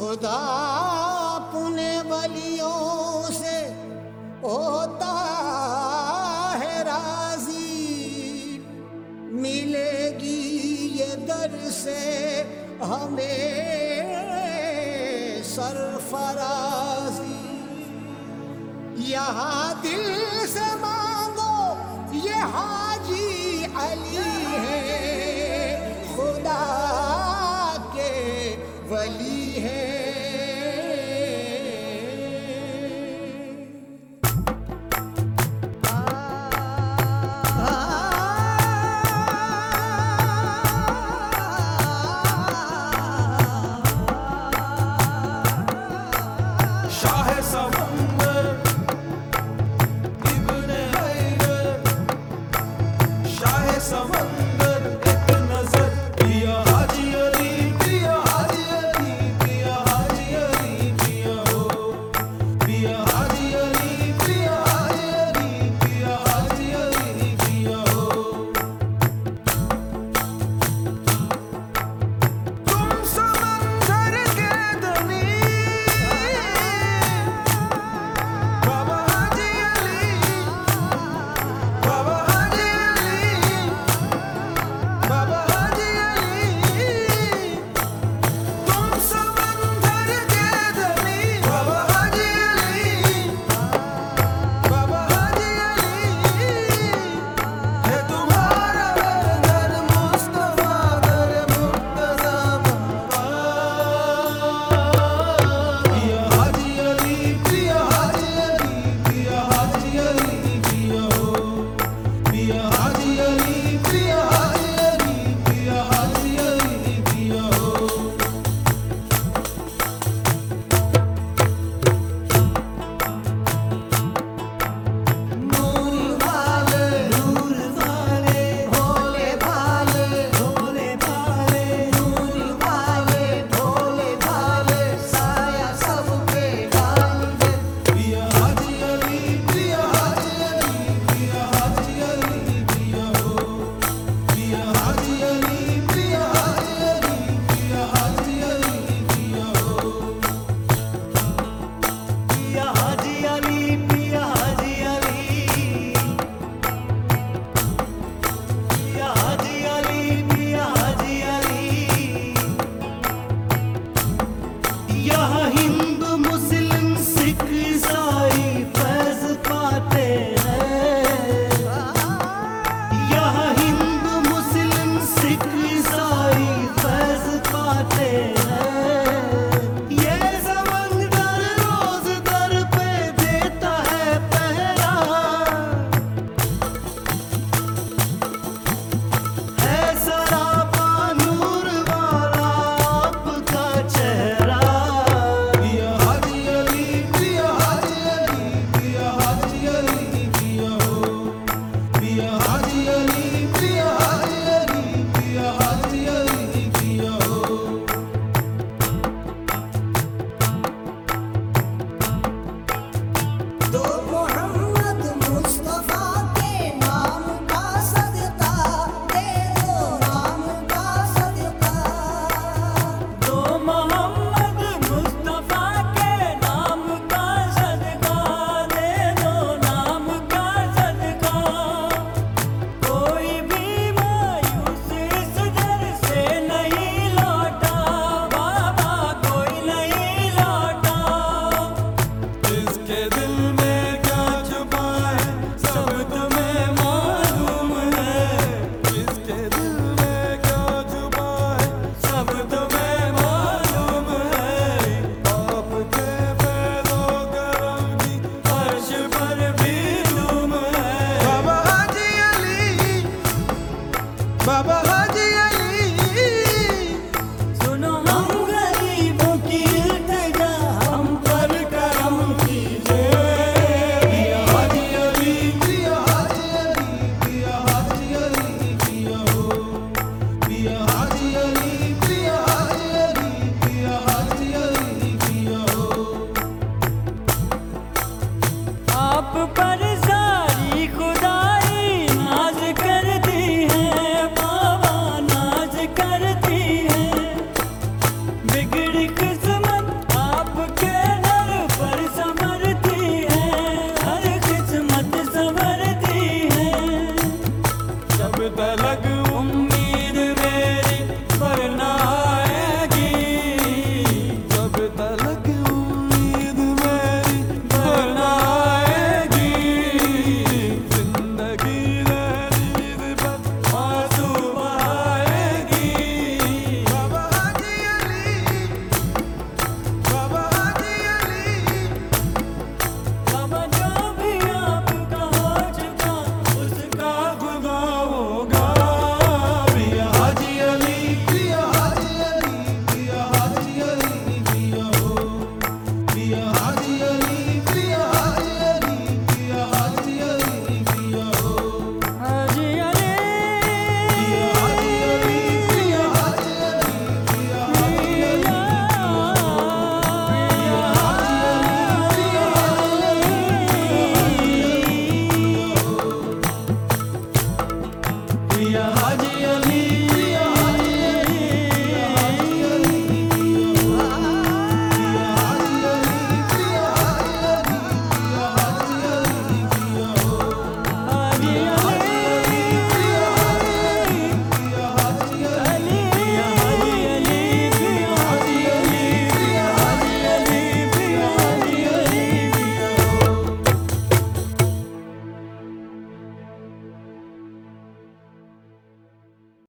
खुदा अपने बलियों से होता है राज़ी। मिलेगी ये दर से हमें सरफराजी। यहाँ दिल से मांगो, ये हाजी अली है। खुदा के वली